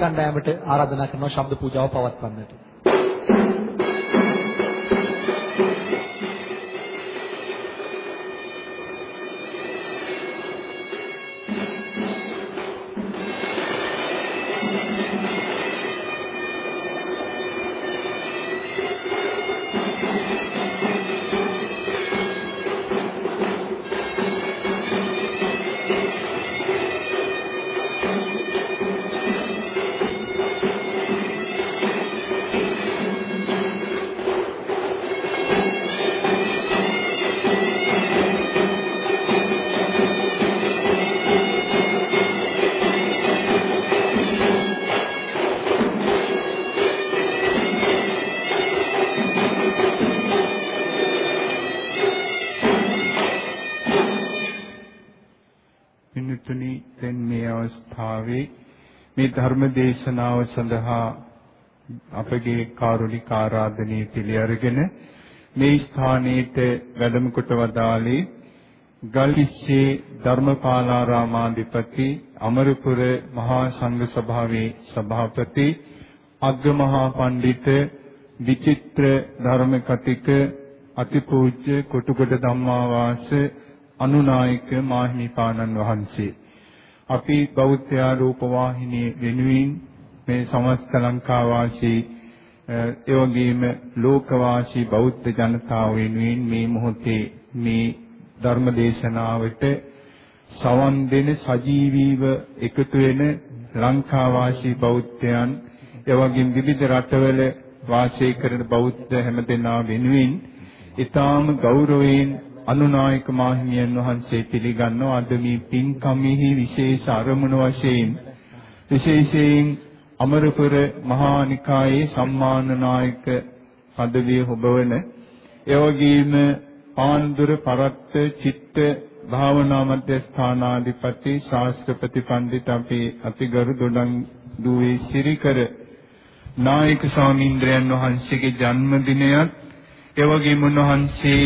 කණ්ඩායමට ආරාධනා කරනවා ශබ්ද පූජාව පවත්වන්නට. මේ ධර්ම දේශනාව සඳහා අපගේ කාරුණික ආරාධනය පිළි අරගෙන මේ ස්ථානයේට වැඩම කොට වදාළේ ගල්කිස්සේ ධර්මපාලාරාමාධිපති අමරපුර මහා සංඝ සභාවේ සභාපති අග්‍රමහා පඬිත විචිත්‍ර ධර්ම කතික අතිපූජ්‍ය කොටුගොඩ ධම්මාවාස අනුනායක මාහිමිපාණන් වහන්සේ. අපි බෞද්ධ ආරූප වාහිනිය වෙනුවෙන් මේ සමස්ත ලංකා වාසී ඒ වගේම ලෝක වාසී බෞද්ධ ජනතාව වෙනුවෙන් මේ මොහොතේ මේ ධර්ම දේශනාවට සවන් දෙන සජීවීව එකතු වෙන ලංකා වාසී බෞද්ධයන් ඒ වගේම විවිධ රටවල වාසය කරන බෞද්ධ හැමදෙනා වෙනුවෙන් ඊටාම ගෞරවයෙන් අනුනායක මාහිමියන් වහන්සේ පිළිගන්නවා. අද මේ පින්කමෙහි විශේෂ අරමුණ වශයෙන් විශේෂයෙන් අමරපුර මහා නිකායේ සම්මානනායක පදවිය හොබවන එවැගේම පාන්දුර පරත්ත චිත්ත භාවනා මධ්‍යස්ථානාධිපති ශාස්ත්‍රපති පඬිත් අපේ අතිගරු දොඩම් දුවේ සිරිකර නායක ස්වාමීන්ද්‍රයන් වහන්සේගේ ජන්මදිනයත් එවැගේම උන්වහන්සේ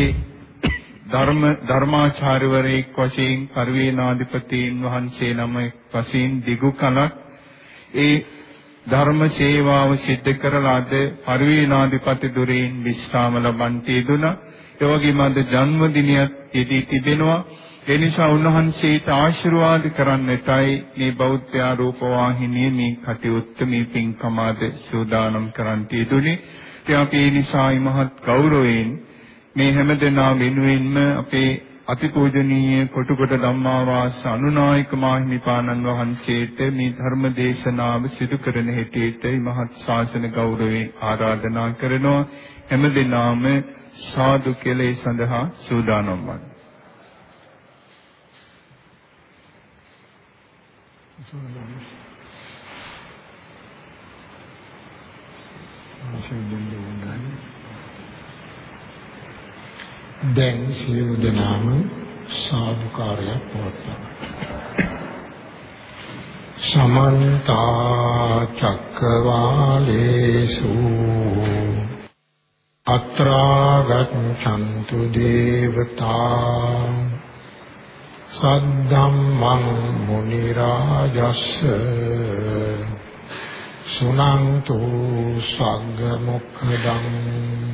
ධර්ම ධර්මාචාර්යවරයෙක් වශයෙන් පරිවේනාධිපතීන් වහන්සේ නම වශයෙන් දිගු කලක් ඒ ධර්ම සේවාව සිද්ධ කරලා අද පරිවේනාධිපති දුරින් විශ්‍රාම ලබන්ට යෙදුණා. ඒ වගේම අද ජන්මදිනයත් යෙදී තිබෙනවා. ඒ නිසා උන්වහන්සේට ආශිර්වාද කරන්නටයි මේ බෞද්ධ ආරෝප වාහිනියේ මේ කටයුත්ත මේ පින්කම අද සූදානම් කරන්නට යෙදුනේ. ඒ අපි ඒ නිසා මහත් ගෞරවයෙන් මේ හැමදෙනා වෙනුවෙන්ම අපේ අතිපූජනීය කොටුකොට ධම්මාවාස අනුනායක මාහිමිපාණන් වහන්සේට මේ ධර්ම දේශනාව සිදු කරන හැටියට මහත් ශාසන ගෞරවයෙන් ආරාධනා කරනවා හැමදෙනාම සාදු කෙලේ සඳහා සූදානම් වන්න. සම්බුද්ධ දැන් සියලු දෙනාම සාදුකාරයක් පවත්වනවා. සමන්ත චක්කවාලේසු. අත්‍රා ගච්ඡන්තු දේවතා. සද්දම්මං මුනි රාජස්ස. සුනන්තු සග්ග මොක්ඛදං.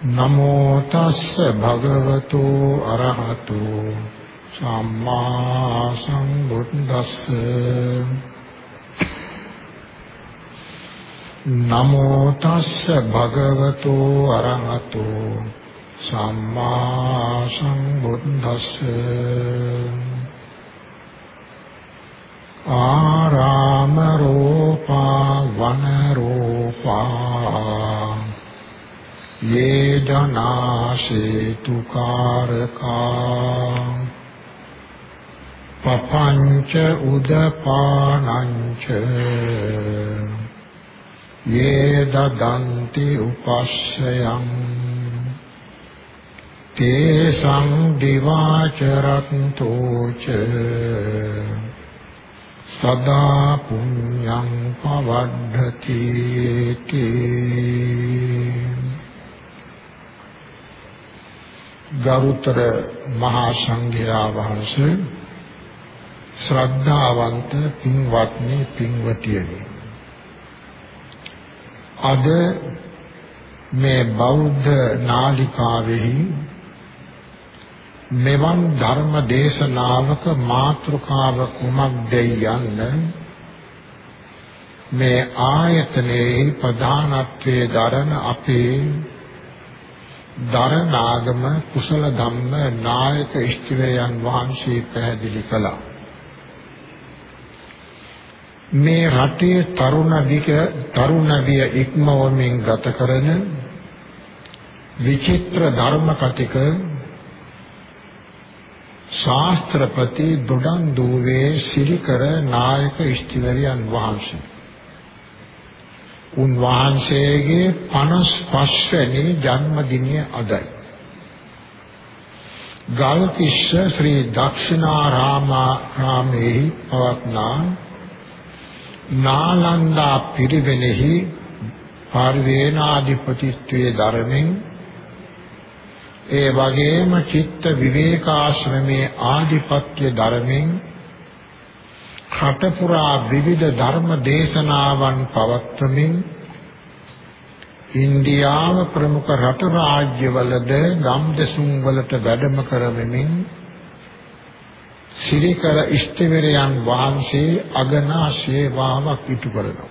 නමෝ තස්ස භගවතු අරහතු සම්මා සම්බුද්දස්ස නමෝ තස්ස භගවතු අරහතු සම්මා සම්බුද්දස්ස ආරාම රූපා වන රූපා ये धनाशेतुकारका पपञ्च उदपानञ्च। ये ददन्ति उपाश्रयम्। ते सङ्गिवाचरन्तो च सदा पुण्यम् पवढ्यतीति ගරුතර මහා සංඝයා වහන්සේ ශ්‍රද්ධාවන්ත පින්වත්නි පින්වතියනි. අද මේ බෞද්ධ නාලිකාවෙහි මෙවන් ධර්ම දේශනාවක මාතෘකාව කුමක්දයි යන්න මේ ආයතනයේ ප්‍රධානත්වයේ දරන අපේ දරනාගම කුසල ධම්ම නායක ඉෂ්ටිවරයන් වහන්සේ පැහැදිලි කළා. මේ රටේ තරුණ දික තරුණ විය ඉක්මවමින් ගත කරන විචිත්‍ර ධර්ම කතික ශාස්ත්‍රපති දොඩන් දූවේ සිරිකර නායක ඉෂ්ටිවරයන් වහන්සේ. උන්වහන්සේගේ 55 වෙනි ජන්මදිනය අදයි. ගල්කිස්ස ශ්‍රී දක්ෂිනාරාම රාමේ පවත්නා නාලන්දා පිරිවෙනෙහි පරිවේනාධිපතිත්වයේ ධර්මෙන් ඒ වගේම චිත්ත විවේකාශ්‍රමේ ආධිපත්‍ය ධර්මෙන් රටපුරා විවිධ ධර්ම දේශනාවන් පවත්වමින් ඉන්දියාව ප්‍රමුඛ රට රාජ්‍යවලද ගම් දෙසුම් වලට වැඩම කරමින් සිරිකර ඉෂ්ටවිරයන් වහන්සේ අගනා සේවාවක් ඉටු කරනවා.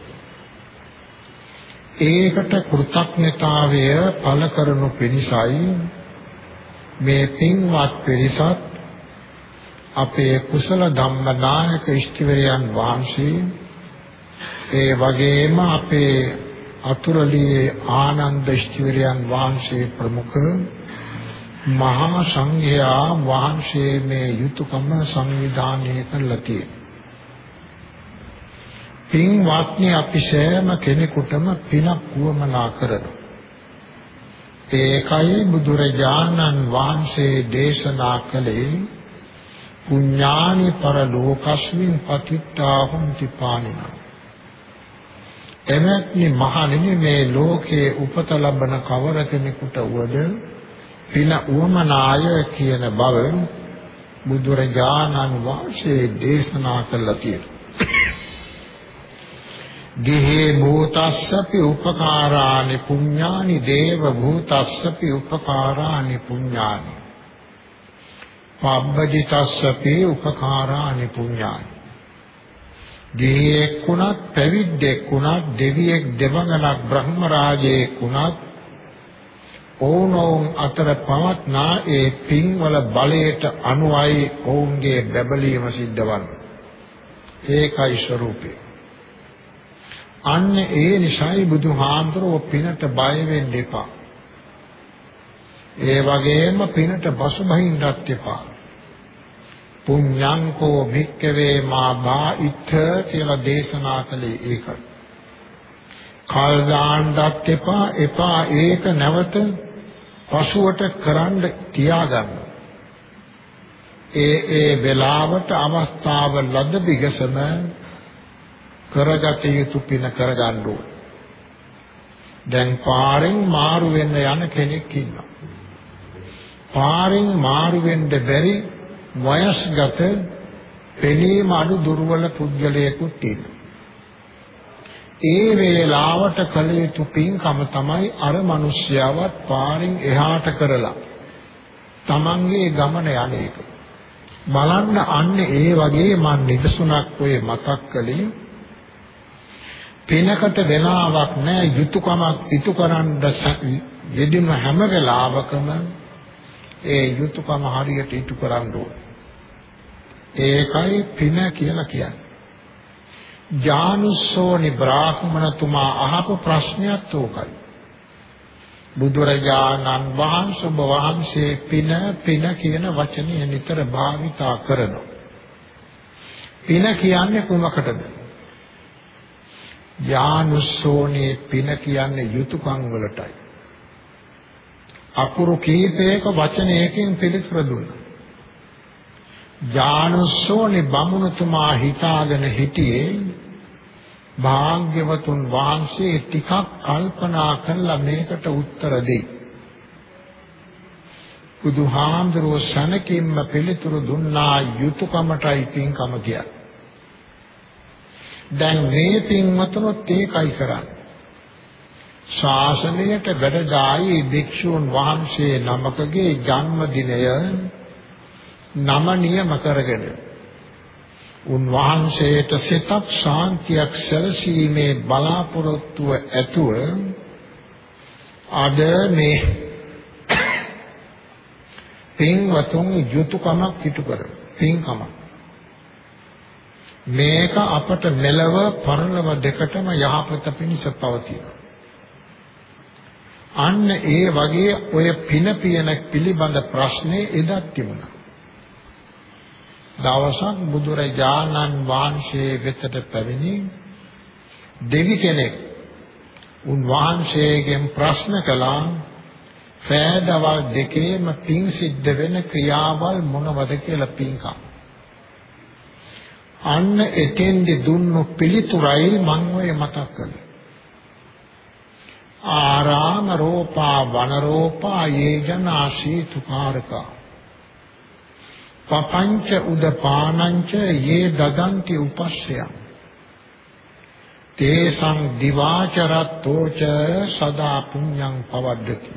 ඒකට කෘතඥතාවය පළ කරනු පිණිසයි මේ පින්වත් පිරිසත් අපේ කුසල ධම්මනායක ඉෂ්ටිවරයන් වහන්සේ ඒ වගේම අපේ අතුරුලියේ ආනන්ද ඉෂ්ටිවරයන් වහන්සේ ප්‍රමුඛ මහා සංඝයා වහන්සේ මේ යුතුයකම සංවිධානය කළා තියෙනවා. පින්වත්නි අපි සෑම කෙනෙකුටම පිනක් වුවමනා කරනවා. ඒකයි බුදුරජාණන් වහන්සේ දේශනා කළේ පුඤ්ඤානි පරලෝකස්මින් පතිත්තා හොಂತಿ පානින. එමත්නි මහණෙනි මේ ලෝකේ උපත ලබන කවර කෙනෙකුට වද පින උවමනාය කියන බව බුදුරජාණන් වහන්සේ දේශනා කළා කියලා. දිහේ භූතස්සපි උපකාරානි පුඤ්ඤානි දේව භූතස්සපි උපකාරානි පුඤ්ඤානි පබ්බජිතස්සපි උපකාරානි පුඤ්ඤානි දිහෙක් වුණත් පැවිද්දෙක් වුණත් දෙවියෙක් දෙවඟනක් බ්‍රහ්ම රාජයෙක් වුණත් ඔවුනොවුන් අතර පවත්නා ඒ පින්වල බලයට අනුවයි ඔවුන්ගේ බැබලීම සිද්ධ වන්නේ ඒකයි ස්වરૂපේ අන්න ඒ නිසයි බුදුහාඳුරෝ පිනට බය වෙන්න එපා. ඒ වගේම පිනට බසුබහින්නත් එපා. පුඤ්ඤං කෝ භික්කවේ මා බායිත්ථ කියලා දේශනා කළේ ඒකයි. කල් දාන්නත් එපා එපා ඒක නැවත පසුවට කරන්න තියාගන්න. ඒ ඒ වෙලාවට අවස්ථාව ලද බිගසම කරගත යුතු පින කරගන්න ඕන. දැන් පාරෙන් මාරු වෙන්න යන කෙනෙක් ඉන්නවා. පාරෙන් මාරු වෙන්න බැරි වයස්ගත පෙනීම අඩු දුර්වල පුද්ගලයෙකුත් ඉන්නවා. ඒ වේලාවට කළ යුතු පින්කම තමයි අර මිනිස්යාවත් පාරින් එහාට කරලා තමන්ගේ ගමන යන්නේක. බලන්න අන්න ඒ වගේ මන් නිදසුණක් ඔය මතක් කළේ පිනකට වෙලාවක් නැහැ යුතුයකමක් ඉටු කරන්න යෙදෙන හැම වෙලාවකම ඒ යුතුයකම හරියට ඉටු කරන්න ඕනේ. ඒකයි පින කියලා කියන්නේ. ජානුස්සෝනි බ්‍රාහ්මණතුමා අහපු ප්‍රශ්නයත් ඕකයි. බුදුරජාණන් වහන්සේ වහන්සේ පින පින කියන වචනය නිතර භාවිතා කරනවා. පින කියන්නේ කුමකටද? යානුස්සෝනේ පින කියන්නේ යුතුයකම් වලටයි. අකුරු කීපයක වචනයකින් පිළිතුර දුන්නා. ඥානසෝනි බමුණුතුමා හිතාගෙන හිටියේ භාග්‍යවතුන් වහන්සේ ටිකක් කල්පනා කරලා මේකට උත්තර දෙයි. බුදුහාමුදුරුවෝ සනකින්ම පිළිතුරු දුන්නා යුතුයකමටයි පින්කම කියන්නේ. දැන් මේ පින්වතුනොත් ඒකයි කරන්නේ. ශාසනයට වැඩදායි භික්ෂූන් වහන්සේ නමකගේ ජන්මදිනය නම නියම කරගෙන උන්වහන්සේට සිතක් ශාන්තියක් සැලසීමේ බලාපොරොත්තුව ඇතුව අද මේ පින්වතුන් යුතුයකමක් පිටු කරන පින්කමක්. මේක අපට මෙලව පරලව දෙකටම යහපත පිණිස පවතිනවා. අන්න ඒ වගේ ඔය පින පියන පිළිබඳ ප්‍රශ්නේ එදත් තිබුණා. දවසක් බුදුරජාණන් වහන්සේ වෙතට පැමිණි දෙවි කෙනෙක් උන්වහන්සේගෙන් ප්‍රශ්න කළා පෑදවල් දෙකේම පින් සිද්ධ වෙන ක්‍රියාවල් මොනවද කියලා පින්කම්? අන්න එතෙන්දි දුන්නු පිළිතුරයි මම ඔය මතක් කළේ. ආරාම රෝපා වන රෝපා යේජනා සීතුකාරකා. පපංච උදපානංච යේ දදන්ති උපස්සයං. තේසං දිවාචරත්තෝච සදා පුඤ්ඤං පවද්දති.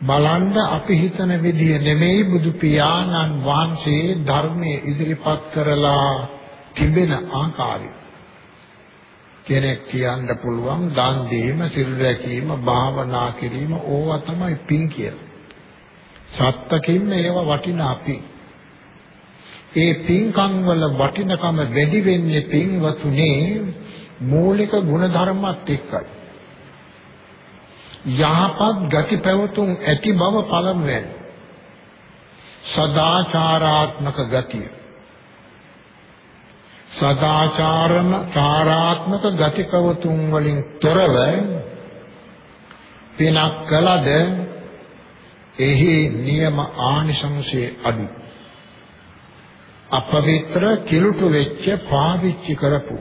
බලන්න අපි හිතන විදිය නෙමෙයි බුදු පියාණන් වහන්සේ ධර්මයේ ඉදිරිපත් කරලා තිබෙන ආකාරය. කෙනෙක් කියන්න පුළුවන් දන් දීම සිල් රැකීම භාවනා කිරීම ඕවා තමයි පින් කියලා සත්තකින්ම ඒව වටිනා පින්. ඒ පින්කම් වල වටිනකම වැඩි වෙන්නේ පින්වතුනේ මූලික ගුණධර්මات එක්කයි. යහපත් ගති පැවතුම් ඇති බව පළමුවෙන්. සදාචාරාත්මක ගතිය. සදාචාරම චාරාත්මක ගති පැවතුම් වලින් තොරව පිනක් කළද එහි නියම ආනිසංසයේ අඩු. අපවිත්‍ර කිලුටු වෙච්ච පාවිච්චි කරපු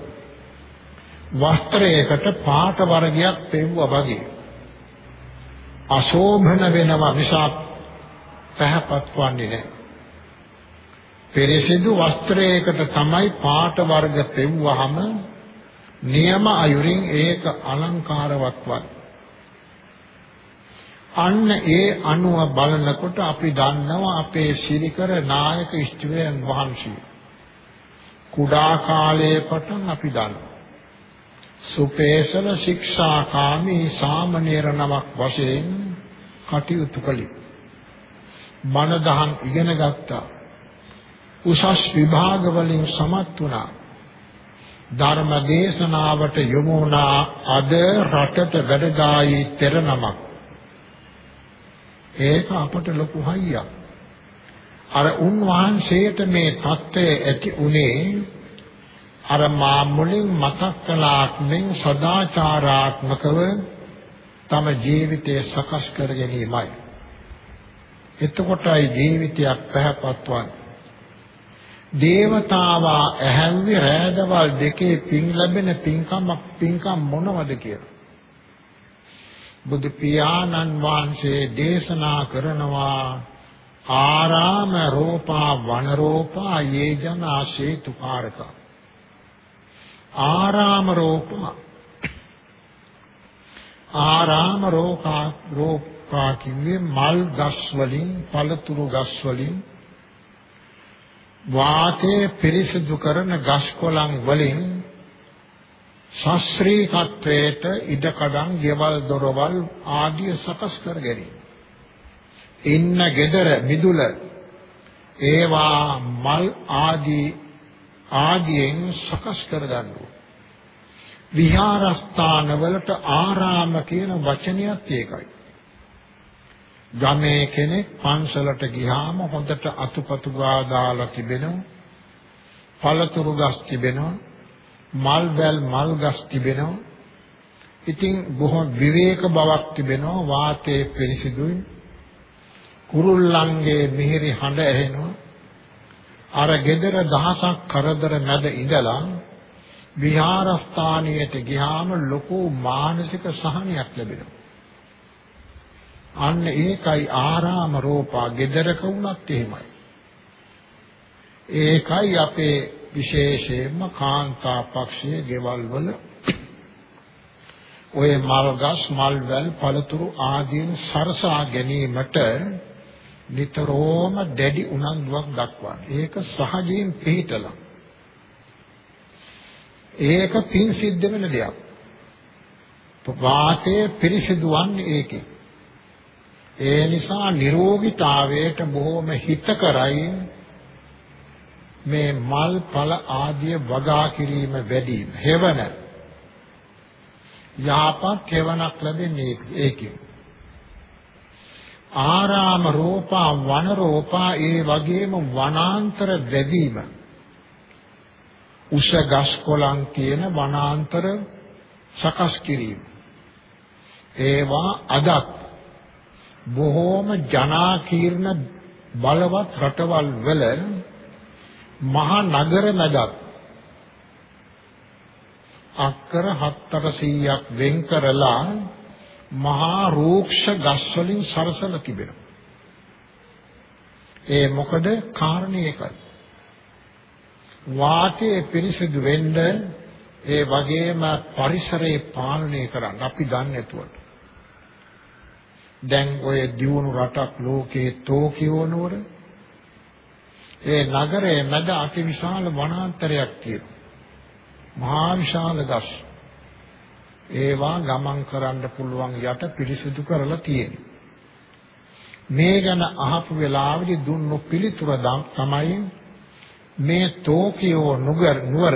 වස්ත්‍රයකට පාට වර්ගයක් පෙව්වා වගේ අශෝභන වෙනවා නිසා පැහැපත් වන්නේ නැහැ. පෙරසිදු වස්ත්‍රයකට තමයි පාට වර්ග පෙව්වහම නියම අයුරින් ඒක අලංකාරවත් වත්. අන්න ඒ අනුව බලනකොට අපි දන්නවා අපේ ශිරිකර නායක ඉෂ්ටවයන් වහන්සේ. කුඩා කාලයේ පටන් අපි දන්නවා. සුපේසල ශික්ෂාකාමී සාමණේර නමක් වශයෙන් කටයුතු කළේ. මන දහම් ඉගෙන ගත්තා. උසස් විභාග වලින් සමත් වුණා ධර්ම දේශනාවට යොමු වුණා අද රටට වැඩදායි තෙර නමක් ඒක අපට ලොකු හයියක්. අර උන්වහන්සේට මේ தත්ත්වය ඇති උනේ අර මා මුලින් මතක් කළාක් මෙන් සදාචාරාත්මකව තම ජීවිතය සකස් කර ගැනීමයි. එතකොටයි ජීවිතයක් පැහැපත්වන්නේ. දේවතාවා ඇහැව්වේ රෑදවල් දෙකේ පින් ලැබෙන පින්කමක් පින්කම් මොනවද කියලා. බුදු පියාණන් වහන්සේ දේශනා කරනවා ආරාම රෝපා වන රෝපා යේජනා සේතුකාරක ආරාම රෝපා ආරාම රෝපා රෝපා කිව්වේ මල් ගස් වලින් පළතුරු ගස් වලින් වාතයේ පිරිසිදු කරන ගස් කොළන් වලින් ශාස්ත්‍රීයත්වයට ඉඩකඩම්, ගෙවල් දොරවල් ආදිය සකස් කර ගැනීම. ඉන්න gedara මිදුල ඒවා මල් ආදී ආදියෙන් සකස් කර ගන්නවා. විහාරස්ථාන වලට ආරාම කියන වචනයත් ඒකයි. ගමේ කෙනෙක් පන්සලට ගියාම හොඳට අතුපතු ගා දාලා තිබෙනවා. පළතුරු ගස් තිබෙනවා. මල් වැල් මල් ගස් තිබෙනවා. ඉතින් බොහොම විවේක බවක් තිබෙනවා වාතයේ පිරිසිදුයි. කුරුල්ලන්ගේ මිහිරි හඬ ඇහෙනවා. අර gedara දහසක් කරදර නැද ඉඳලා විහාරස්ථානයට ගියාම ලොකු මානසික සහනයක් ලැබෙනවා. අන්න ඒකයි ආරාම රූපා gedarක වුණත් එහෙමයි. ඒකයි අපේ විශේෂයෙන්ම කාන්තා පක්ෂයේ ගෙවල් වල ඔය මල් ගස් මල් වැල් පළතුරු ආදීන් සරසා ගැනීමට නිතරම දැඩි උනන්දුවක් දක්වන්නේ. ඒක සහජයෙන් පිළිතලා. ඒක පින් සිද්ධ වෙන දෙයක්. වාතයේ පිරිසිදු වන්නේ ඒකේ. ඒ නිසා නිරෝගීතාවයට බොහොම හිතකරයි මේ මල් ඵල ආදිය වගා කිරීම වැඩි හේවන. යාපත් හේවනක් ලැබෙන්නේ ඒකෙන් ආරාම රෝපා වන රෝපා ඒ වගේම වනාන්තර වැඩිම. උෂ ගස් කොළන් තියෙන වනාන්තර සකස් කිරීම. ඒවා අදත් බොහෝම ජනාකීර්ණ බලවත් රටවල් වල මහා නගර මැදක් අක්කර 700ක් වෙන් කරලා මහා රූක්ෂ ගස් වලින් සරසලා තිබෙනවා. ඒ මොකද කාරණේ එකයි. වාතයේ පිරිසිදු වෙන්න ඒ වගේම පරිසරය පාලනය කරන්න අපි දන්නේ නැතුවට. දැන් ඔය දියුණු රටක් ලෝකයේ ටෝකියෝ නුවර ඒ නගරයේ මැද අතිවිශාල වනාන්තරයක් තියෙනවා. මහා විශාල ගස්. ඒවා ගමන් කරන්න පුළුවන් යට පිරිසිදු කරලා තියෙනවා. මේ ගැන අහපු වෙලාවෙදි දුන්නු පිළිතුර තමයි මේ ටෝකියෝ නුගර නුවර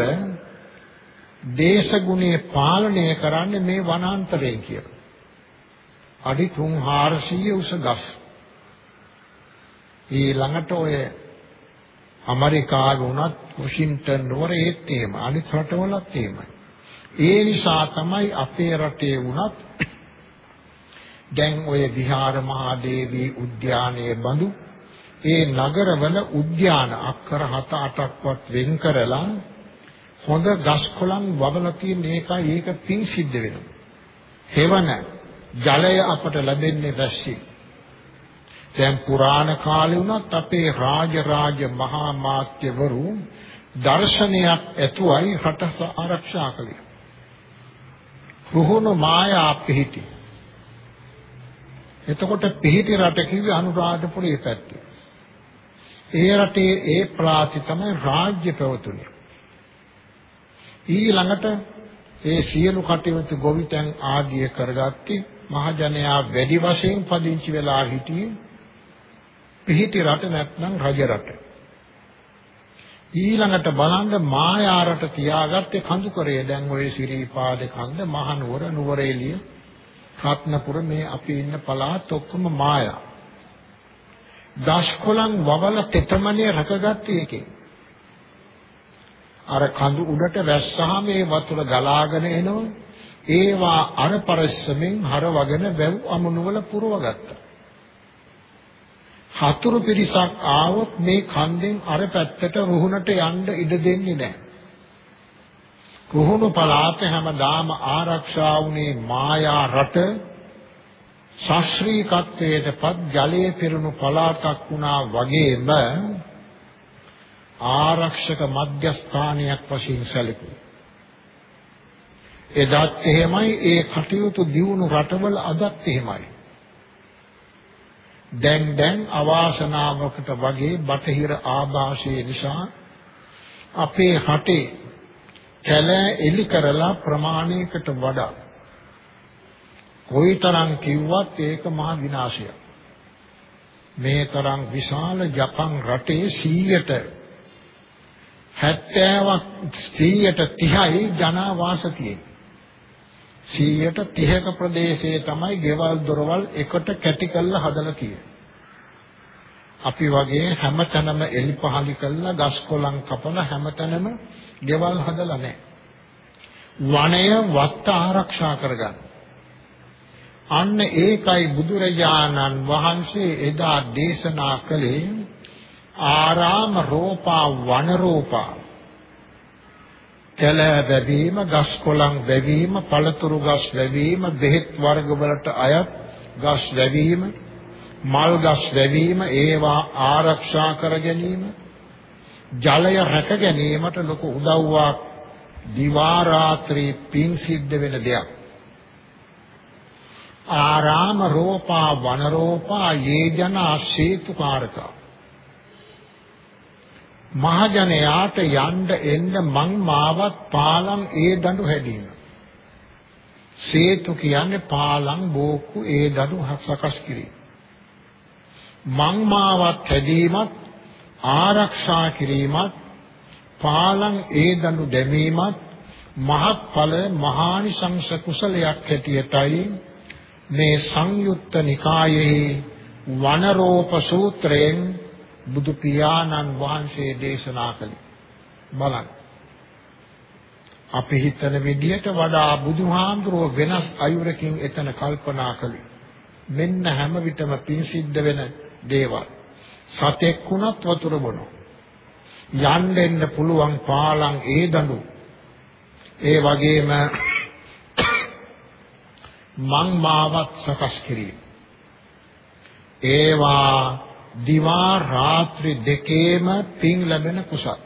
දේශගුණේ පාලනය කරන්නේ මේ වනාන්තරයෙන් කියලා. අඩි 3400 උස ගස්. ඊළඟට ඔය ඇමරිකාවේ වුණත් වොෂින්ටන් නුවර ඒත් එහෙම අනිත් රටවලත් එහෙමයි. ඒ නිසා තමයි අපේ රටේ වුණත් දැන් ඔය විහාර මහදේවී උද්‍යානයේ බඳු ඒ නගරවල උද්‍යාන අක්කර 7 8ක්වත් වෙන් කරලා හොඳ ගස් කොළන් වවලා තියෙන එකයි ඒක පින් සිද්ධ වෙනවා. හේවන ජලය අපට ලැබෙන්නේ වැස්සින්. දැන් පුරාණ කාලේ වුණත් අපේ රාජරාජ මහා මාත්‍යවරු දර්ශනයක් ඇතුවයි රට ආරක්ෂා කළේ. රුහුණු මායා පිහිටි. එතකොට පිහිටි රට කිව්වේ අනුරාධපුරයේ පැත්තේ. ඒ රටේ ඒ ප්‍රාති තමයි රාජ්‍ය පැවතුනේ. ඊළඟට ඒ සියලු කටයුතු ගොවිතැන් ආදිය කරගත්තේ මහජනයා වැඩි වශයෙන් පදිංචි වෙලා හිටියේ පිහිටි රට නැත්නම් රජ රට. ඊළඟට බලන්න මායා රට තියාගත්තේ කඳුකරේ දැන් ඔය සිරිපාද කන්ද මහනුවර නුවරඑළිය රත්නපුර මේ අපි ඉන්න පළාත් ඔක්කොම මායා. දස්කොලන් වවල තෙතමනේ රකගත්තේ එකෙන්. අර කඳු උඩට වැස්සහම ඒ වතුර ගලාගෙන එනවා. ඒවා අර පරිස්සමෙන් හරවගෙන වැව් අමුණුවල පුරවගත්තා. හතුරු පිරිසක් ආවොත් මේ කන්දෙන් අර පැත්තට රුහුණට යන්න ඉඩ දෙන්නේ නැහැ. රුහුණු පළාත හැමදාම ආරක්ෂා වුණේ මායා රට ශාස්ත්‍රීයත්වයටපත් ජලයේ පිරුණු පළාතක් වුණා වගේම ආරක්ෂක මධ්‍යස්ථානයක් වශයෙන් සැලකුවා. එදත් එහෙමයි ඒ කටයුතු දියුණු රටවල අදත් එහෙමයි. දැන් දැන් අවාසනාවකට වගේ බටහිර ආభాෂය නිසා අපේ රටේ කැලෑ එලි කරලා ප්‍රමාණයකට වඩා කොයිතරම් කිව්වත් ඒක මහා විනාශයක්. මේ තරම් විශාල ජපන් රටේ 100ට 70ක් 130යි ජනවාස තියෙන්නේ. 130ක ප්‍රදේශයේ තමයි ගෙවල් දොරවල් එකට කැටි කරලා හදලා තියෙන්නේ. අපි වගේ හැමතැනම එලි පහලි කරලා ගස් කොළන් කපලා හැමතැනම ගෙවල් හදලා නැහැ. වනය වත්ත ආරක්ෂා කරගන්න. අන්න ඒකයි බුදුරජාණන් වහන්සේ එදා දේශනා කළේ ආරාම රෝපා වන රෝපා කැල වැවීම ගස් කොළන් වැවීම පළතුරු ගස් වැවීම බෙහෙත් වර්ග වලට අයත් ගස් වැවීම මල් ගස් වැවීම ඒවා ආරක්ෂා කර ගැනීම ජලය රැක ගැනීමට ලොකු උදව්වක් දිවා රාත්‍රී පින් සිද්ධ වෙන දෙයක්. ආරාම රෝපා වන රෝපා යේජනා සේතුකාරකා මහජනයාට යන්න එන්න මං මාවත් පාලම් ඒ දඬු හැදීම. සේතු කියන්නේ පාලම් බෝක්කු ඒ දඬු සකස් කිරීම. මං මාවත් හැදීමත් ආරක්ෂා කිරීමත් පාලම් ඒ දඬු දැමීමත් මහත්ඵල මහානිසංස කුසලයක් හැටියටයි මේ සංයුත්ත නිකායේ වනරෝප සූත්‍රයෙන් බුදු පියාණන් වහන්සේ දේශනා කළේ. බලන්න. අපි හිතන විදිහට වඩා බුදුහාමුදුරුව වෙනස් අයුරකින් එතන කල්පනා කළේ. මෙන්න හැම විටම පින් සිද්ධ වෙන දේවල්. සතෙක් වුණත් වතුර බොනවා. යන්න එන්න පුළුවන් පාලම් ඒ දඬු. ඒ වගේම මං මාවත් සකස් කිරීම. ඒවා දිවා රාත්‍රී දෙකේම පින් ලැබෙන කුසල්.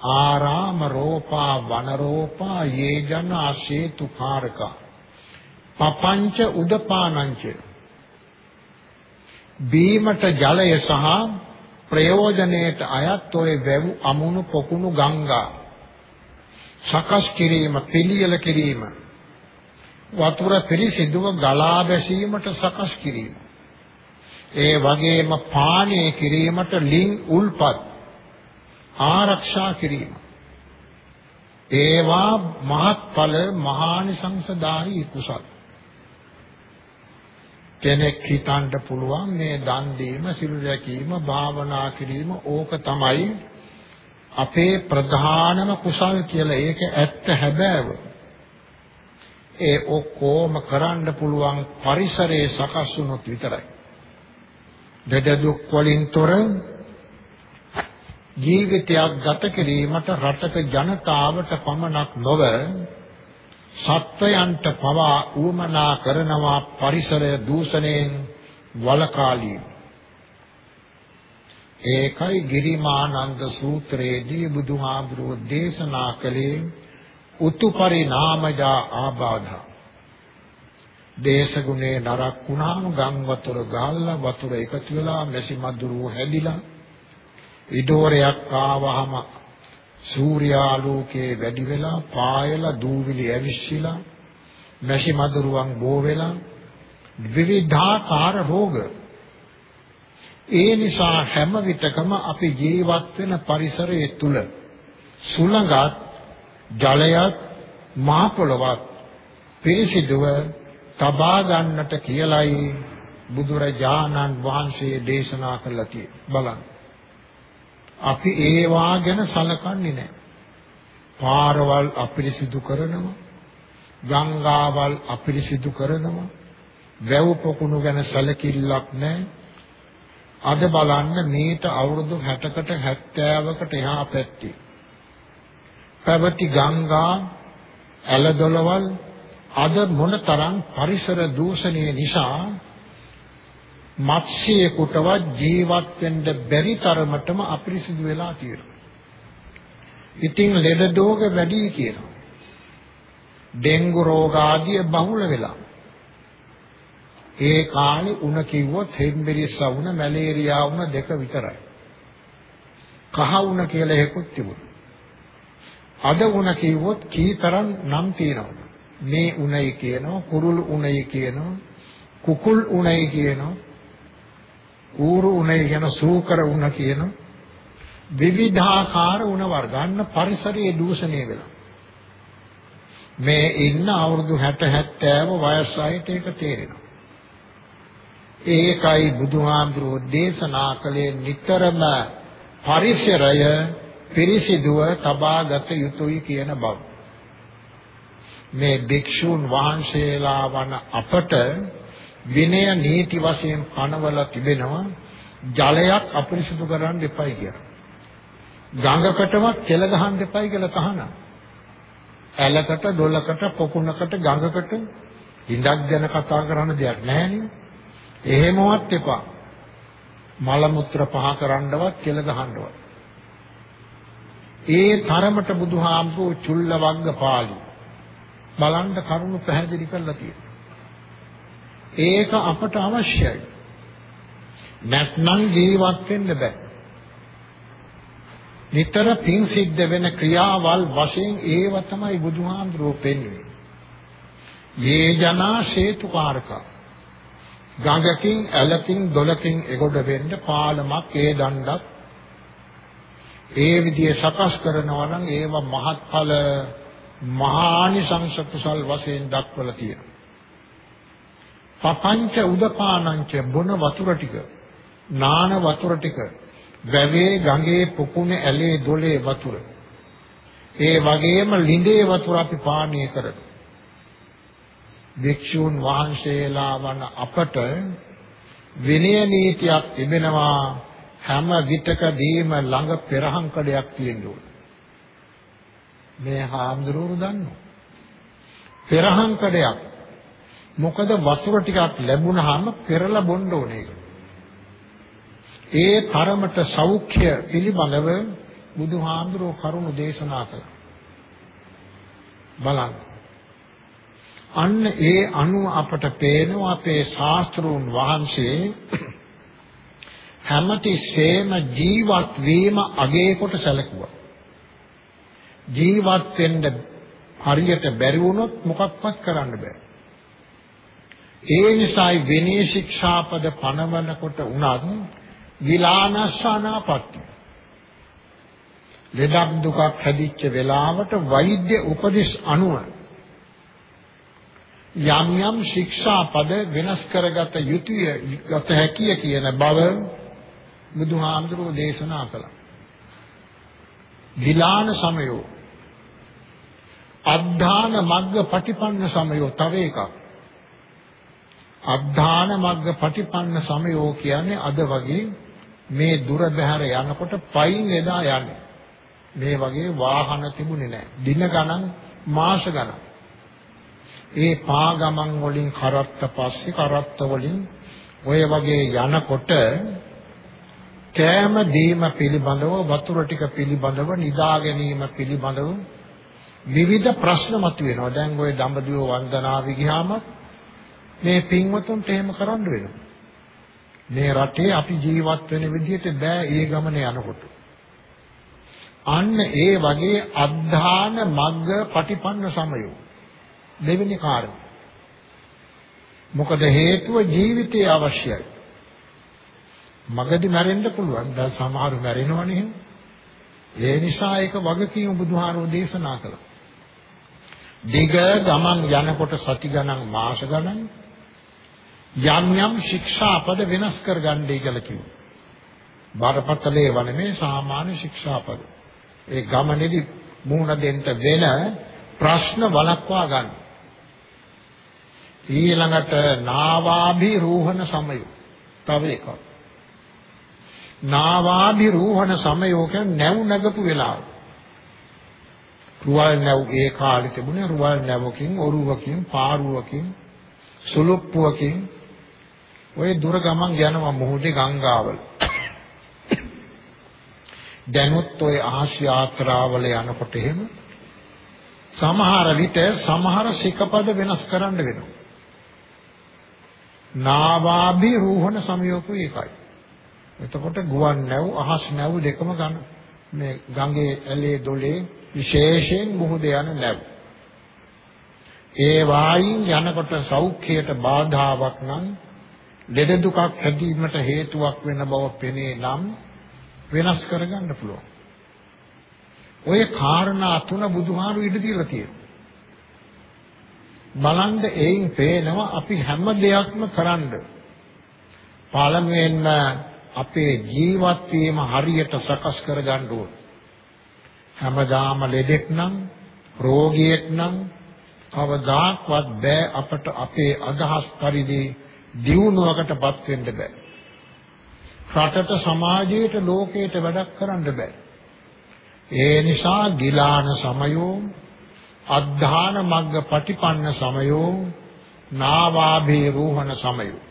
ආරාම රෝපා වන රෝපා යේජන ආශේතු කාරක පපංච උදපානංච. බීමට ජලය සහ ප්‍රයෝජනයට අයත් ඔය වැව් අමුණු පොකුණු ගංගා. සකස් කිරීම පිළියෙල කිරීම. වතුර පිරිසිදුව ගලා බැසීමට සකස් කිරීම. ඒ වගේම පානය කිරීමට ලින් උල්පත් ආරක්ෂා කිරීම. ඒවා මහත්ඵල මහානිසංසදායි කුසල්. කෙනෙක් හිතන්න පුළුවන් මේ දන් දීම සිල් රැකීම භාවනා කිරීම ඕක තමයි අපේ ප්‍රධානම කුසල් කියලා ඒක ඇත්ත හැබෑව. ඒ ඔක්කොම කරන්න පුළුවන් පරිසරයේ සකස් වුණොත් විතරයි. දෙද දුක් වලින් තොර ජීවිතයක් ගත කිරීමට රටක ජනතාවට පමණක් නොව සත්වයන්ට පවා උවමනා කරනවා පරිසරය දූෂණයෙන් වළකාලීම ඒකයි ගිරිමානන්ද සූත්‍රයේදී බුදුහාමුදුරුවෝ දේශනා කළේ උතු පරිණාමජා ආබාධා. දේශගුණේ නරක් වුණාම ගම් වතුර ගහලා වතුර එකතු වෙලා මැසි මදුරුව හැදිලා ඉඩෝරයක් ආවහම සූර්යාලෝකයේ වැඩි වෙලා පායලා දූවිලි ඇවිස්සিলা මැසි මදුරුවන් බෝ වෙලා විවිධාකාර රෝග. ඒ නිසා හැම විටකම අපි ජීවත් වෙන පරිසරයේ තුල සුළඟත් ජලයත් මහ පොළවත් පිරිසිදුව තබා ගන්නට කියලයි බුදුරජාණන් වහන්සේ දේශනා කළා කිය බලන්න. අපි ඒවා ගැන සලකන්නේ නැහැ. පාරවල් අපිරිසිදු කරනවා. ගංගාවල් අපිරිසිදු කරනවා. වැව් පොකුණු ගැන සැලකිල්ලක් නැහැ. අද බලන්න මේට අවුරුදු 60කට 70කට එහා පැත්තේ පැවති ගංගා ඇලදොලවල් අද මොනතරම් පරිසර දූෂණය නිසා මත්ස්‍යයකටවත් ජීවත් වෙන්න බැරි තරමටම අපිරිසිදු වෙලා තියෙනවා. ඉතින් ලෙඩ දෝග වැඩි කියනවා. ඩෙන්ගු රෝග ආදිය බහුල වෙලා. ඒ කාලේ උණ කිව්වොත් හෙම්බිරිස්ස වුණ මැලේරියා වුණ දෙක විතරයි. කහ උණ කියලා එකකුත් තිබුණා. අද උණ කිව්වොත් කීතරම් නම් තියෙනවද? මේ උණයි කියනවා කුරුළු උණයි කියනවා කුකුල් උණයි කියනවා ඌරු උණයි කියන සූකර උණ කියනවා. විවිධාකාර උණ වර්ග. ගන්න පරිසරයේ දූෂණය වෙලා. මේ ඉන්න අවුරුදු 60 70 වයස් අයට ඒක තේරෙනවා. ඒකයි බුදුහාමුදුරෝ දේශනා කළේ නිතරම පරිසරය පිරිසිදුව තබාගත යුතුයි කියන බව. මේ භික්ෂූන් වහන්සේලා වන අපට විනය නීති වශයෙන් පනවලා තිබෙනවා ජලයක් අපරිසුදු කරන්න එපයි කියලා. ගඟකටවත් කෙල ගහන්න එපයි කියලා තහනම්. ඇලකට, දොලකට, පොකුණකට, ගඟකට ඉඳක් ගැන කතා කරන්න දෙයක් නැහැ එහෙමවත් එපා. මල මුත්‍ර පහ කරන්නවත් කෙල ගහන්නවත්. ඒ තරමට බුදුහාමුදුරුවෝ චුල්ල වග්ග පාළි බලන්න කරුණු පැහැදිලි කරලා තියෙනවා. ඒක අපට අවශ්‍යයි. නැත්නම් ජීවත් වෙන්න බෑ. නිතර පින් සිද්ධ වෙන ක්‍රියාවල් වශයෙන් ඒව තමයි බුදුහාමුදුරුවෝ පෙන්වන්නේ. යේ ජනා හේතුකාරක ගඟකින් ඇලකින් දොලකින් එගොඩ වෙන්න පාලමක් ඒ දණ්ඩක් ඒ විදිය සකස් කරනවා නම් ඒව මහත්ඵල මහානිසංස කුසල් වශයෙන් දක්වලා තියෙනවා. පපංච උදපානංච බොන වතුර ටික නාන වතුර ටික වැවේ ගඟේ පුකුණේ ඇලේ දොලේ වතුර. ඒ වගේම ළිඳේ වතුර අපි පානය කරනවා භික්ෂූන් වහන්සේලා වන අපට විනය නීතියක් තිබෙනවා. හැම විටකදීම ළඟ පෙරහංකඩයක් තියෙනවා මේ හාමුදුරුවෝ දන්නවා. පෙරහංකඩයක් මොකද වතුර ටිකක් ලැබුණාම පෙරලා බොන්න ඕනේ ඒ තරමට සෞඛ්‍ය පිළිබඳව බුදුහාමුදුරුවෝ කරුණු දේශනා කළා. බලන්න. අන්න ඒ අනුව අපට පේනවා අපේ ශාස්ත්‍රූන් වහන්සේ හැමතිස්සෙම ජීවත් වීම අගේ කොට සැලකුවා. ජීවත් වෙන්න හරියට බැරි වුණොත් මොකක්වත් කරන්න බෑ. ඒ නිසායි විනය ශික්ෂාපද පනවනකොට උනත් විලානසනාපත්ති. ලෙඩක් දුකක් හැදිච්ච වෙලාවට වෛද්‍ය උපදෙස් අනුව යම් යම් ශික්ෂා පද වෙනස් කරගත යුතුය ගත හැකිය කියන බව බුදුහාමුදුරුවෝ දේශනා කළා. විලාන සමයෝ අද්ධාන මග්ග පටිපන්න සමයෝ තව එකක්. අද්ධාන මග්ග පටිපන්න සමයෝ කියන්නේ අද වගේ මේ දුර බැහැර යනකොට පයින් එදා යන්නේ. මේ වගේ වාහන තිබුණේ නැහැ. දින ගණන් මාස ගණන්. ඒ පා ගමන් වලින් කරත්ත පස්සේ කරත්ත වලින් ඔය වගේ යනකොට කෑම දීම පිළිබඳව වතුර ටික පිළිබඳව නිදා ගැනීම පිළිබඳව විවිධ ප්‍රශ්න මතුවෙනවා. දැන් ওই දඹදිව වන්දනාවි ගියාම මේ පින්වතුන්ට එහෙම කරන්න වෙනවා. මේ රටේ අපි ජීවත් වෙන විදිහට බෑ ඒ ගමන යනකොට. අන්න ඒ වගේ අද්ධාන මග්ග පටිපන්න සමයෝ දෙවෙනි කාරණා. මොකද හේතුව ජීවිතය අවශ්‍යයි. මගදී මැරෙන්න පුළුවන්. දැන් සමහරු මැරෙනවනේ. ඒ නිසා ඒක වගකීම බුදුහාරෝ දේශනා කළා. දිග ගමන් යනකොට සති ගණන් මාස ගණන් යම් යම් ශික්ෂාපද වෙනස් කරගන්නයි කියලා කිව්වා. බරපතලේ වනේ සාමාන්‍ය ශික්ෂාපද. ඒ ගමනේදී මුහුණ දෙන්න වෙන ප්‍රශ්න වළක්වා ගන්න. ඊළඟට නාවාභිරෝහණ සමය. තව එකක්. නාවාභිරෝහණ සමයෝ කියන්නේ නැව් නැගපු වෙලාව. රුවල් නැව් ඒ කාලේ තිබුණේ රුවල් නැවකින් ඔරුවකින් පාරුවකින් සුලුප්පුවකින් ඔය දුර ගමන් යනවා මොහොතේ ගංගාවල. දැනුත් ඔය ආශි යාත්‍රාවල යනකොට එහෙම සමහර විට සමහර සිකපද වෙනස් කරන්න වෙනවා. නාවාභි රෝහණ සමයෝකු එකයි. එතකොට ගුවන් නැව් අහස් නැව් දෙකම ගන්න. මේ ගඟේ ඇලේ දොලේ විශේෂයෙන් මුහුද යන නැව්. ඒ වායින් යනකොට සෞඛ්‍යයට බාධාවක් නම් ලෙඩ දුකක් හැදීමට හේතුවක් වෙන බව පෙනේ නම් වෙනස් කරගන්න පුළුවන්. ඔය කාරණා තුන බුදුහාරු ඉඩ දීලා තියෙනවා. බලන්න එයින් පේනවා අපි හැම දෙයක්ම කරන්න. පළමුවෙන්ම අපේ ජීවත් වීම හරියට සකස් කරගන්න ඕන. හැමදාම ලෙඩෙක් නම්, රෝගියෙක් නම්, කවදාක්වත් බෑ අපට අපේ අදහස් පරිදි දියුණුවකටපත් වෙන්න බෑ. රටට සමාජයට ලෝකයට වැඩක් කරන්න බෑ. ඒ නිසා ගිලාන සමයෝ අද්ධාන මග්ග පටිපන්න සමයෝ නාවාභේ රෝහණ සමයෝ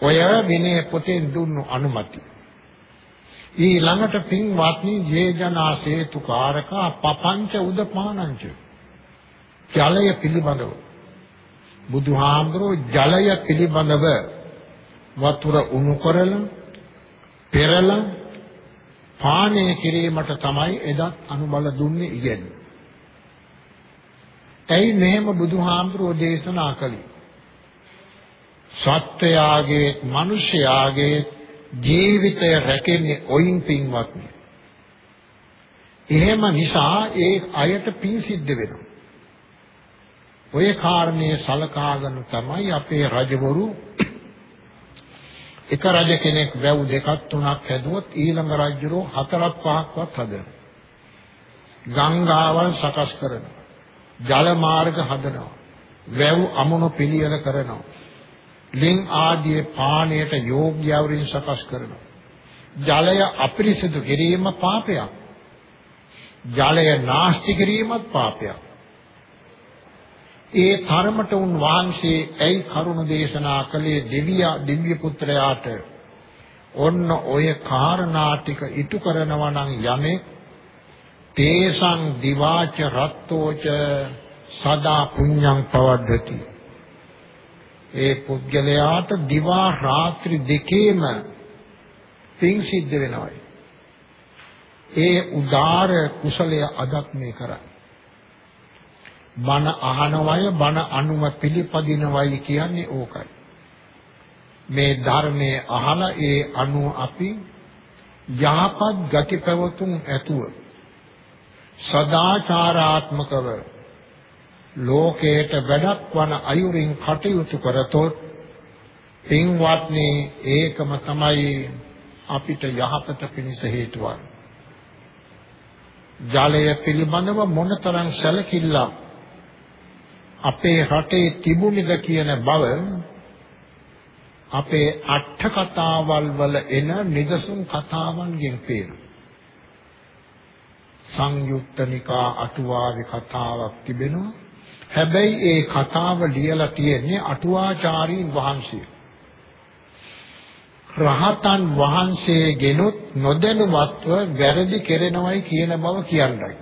ඔය විනය පොතෙන් දුන්නු අනුමැතිය ඊළඟට පින්වත්නි ජේජනා සේතුකාරකා පපංච උදපානංච ජලය පිළිබඳව බුදුහාමුදුරෝ ජලය පිළිබඳව වතුර උණු කරලා පෙරලා පානය කිරීමට තමයි එදත් අනුබල දුන්නේ ඉගෙන්නේ. ඇයි මෙහෙම බුදුහාමුදුරෝ දේශනා කළේ? සත්‍යයාගේ මිනිස්යාගේ ජීවිතය රැකෙන්නේ ඔයින් පින්වත්නි. එහෙම නිසා ඒ අයට පින් සිද්ධ වෙනවා. ඔය කාරණේ සලකාගෙන තමයි අපේ රජවරු එක රජ කෙනෙක් වැව් දෙකක් තුනක් හැදුවොත් ඊළඟ රජුරෝ හතරක් පහක්වත් හදනවා. ගංගාවල් සකස් කරනවා. ජල මාර්ග හදනවා. වැව් අමුණු පිළියෙල කරනවා. ලින් ආදී පානයට යෝග්‍යවරින් සකස් කරනවා. ජලය අපිරිසිදු කිරීම පාපයක්. ජලය නාස්ති කිරීමත් පාපයක්. ඒ තරමට උන් වහන්සේ ඇයි කරුණ දේශනා කළේ දෙවියා දිව්‍ය පුත්‍රයාට ඔන්න ඔය කාරණා ටික ඉටු කරනවා නම් යමෙක් තේසං දිවාච රත්තෝච සදා පුඤ්ඤං පවද්දති ඒ පුද්ගලයාට දිවා රාත්‍රී දෙකේම පිං සිද්ධ වෙනවායි ඒ උදාර කුසලය අදක් මේ කරන්නේ බණ අහනවය බණ අනුම පිළිපදිනවයි කියන්නේ ඕකයි. මේ ධර්මයේ අහලා ඒ අනුව අපි යහපත් ගති පැවතුම් ඇතුව සදාචාරාත්මකව ලෝකයට වැඩක් වන අයුරින් කටයුතු කරතොත් පින්වත්නි ඒකම තමයි අපිට යහපත පිණිස හේතු ජලය පිළිබඳව මොනතරම් සැලකිල්ලක් අපේ රටේ තිබුණේද කියන බව අපේ අට කතාවල් වල එන නිදසුන් කතාවන්ගෙන් පේනවා. සංයුත්තනිකා අටුවාවේ කතාවක් තිබෙනවා. හැබැයි ඒ කතාව ලියලා තියෙන්නේ අටුවාචාරීන් වහන්සේ. රහතන් වහන්සේගෙනුත් නොදැනුවත්ව වැරදි කෙරෙනවයි කියන බව කියන්නයි.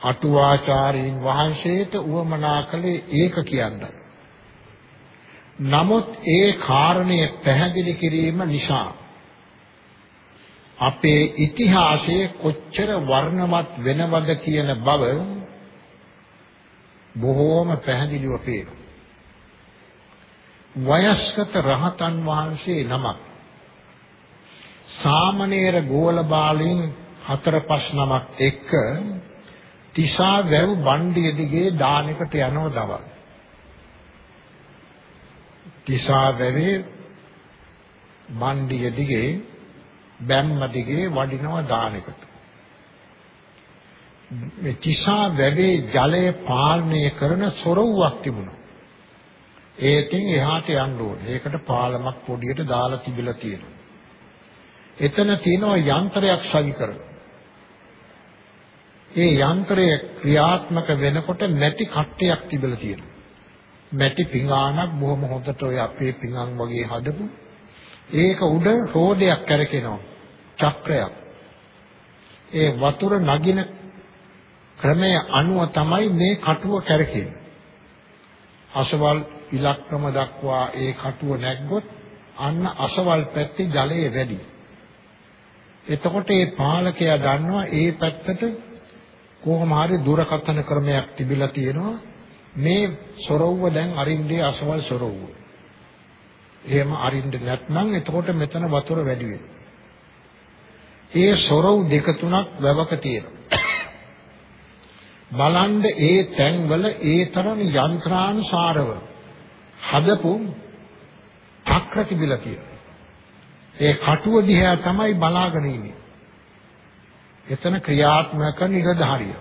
අටුවාචාරීන් වහන්සේට උවමනා කළේ ඒක කියන්නයි. නමුත් ඒ කාරණය පැහැදිලි කිරීම නිසා අපේ ඉතිහාසයේ කොච්චර වර්ණවත් වෙනවද කියන බව බොහෝම පැහැදිලිව පේනවා. වයස්ගත රහතන් වහන්සේ නමක් සාමණේර ගෝල බාලින් හතර පස් නමක් එක්ක තිසා වැව් බණ්ඩිය දිගේ දානකට යනව දවල්. තිසා වැවේ බණ්ඩිය දිගේ බැම්ම දිගේ වඩිනවා දානකට. මේ තිසා වැවේ ජලය පාලනය කරන සොරව්වක් තිබුණා. ඒකෙන් එහාට යන්න ඕනේ. ඒකට පාලමක් පොඩියට දාලා තිබිලා තියෙනවා. එතන තියෙනවා යන්ත්‍රයක් සවි කරන. ඒ යන්ත්‍රය ක්‍රියාත්මක වෙනකොට මැටි කට්ටයක් තිබිලා තියෙනවා. මැටි පිඟානක් බොහොම හොඳට ඔය අපේ පිඟන් වගේ හදපු. ඒක උඩ රෝදයක් කරකිනවා. චක්‍රයක්. ඒ වතුර නගින ක්‍රමය අනුව තමයි මේ කටුව කරකෙන්නේ. අසවල් ඉලක්කම දක්වා ඒ කටුව නැග්ගොත් අන්න අසවල් පැත්තේ ජලය වැඩි. එතකොට මේ පාලකයා දන්නවා ඒ පැත්තට කොහොම හරි දුරකථන ක්‍රමයක් තිබිලා තියෙනවා මේ සොරව්ව දැන් අරින්ඩේ අසවල් සොරව්ව. එහෙම අරින්ඩ නැත්නම් එතකොට මෙතන වතුර වැඩි ඒ සොරව් දෙක තුනක් වැවක තියෙනවා. බලන්න ඒ තැන්වල ඒ තරම් යන්ත්‍රානුසාරව හදපු චක්‍ර තිබිලා තියෙනවා. ඒ කටුව දිහා තමයි බලාගෙන ඉන්නේ. එතන ක්‍රියාත්මක නිලධාරිය.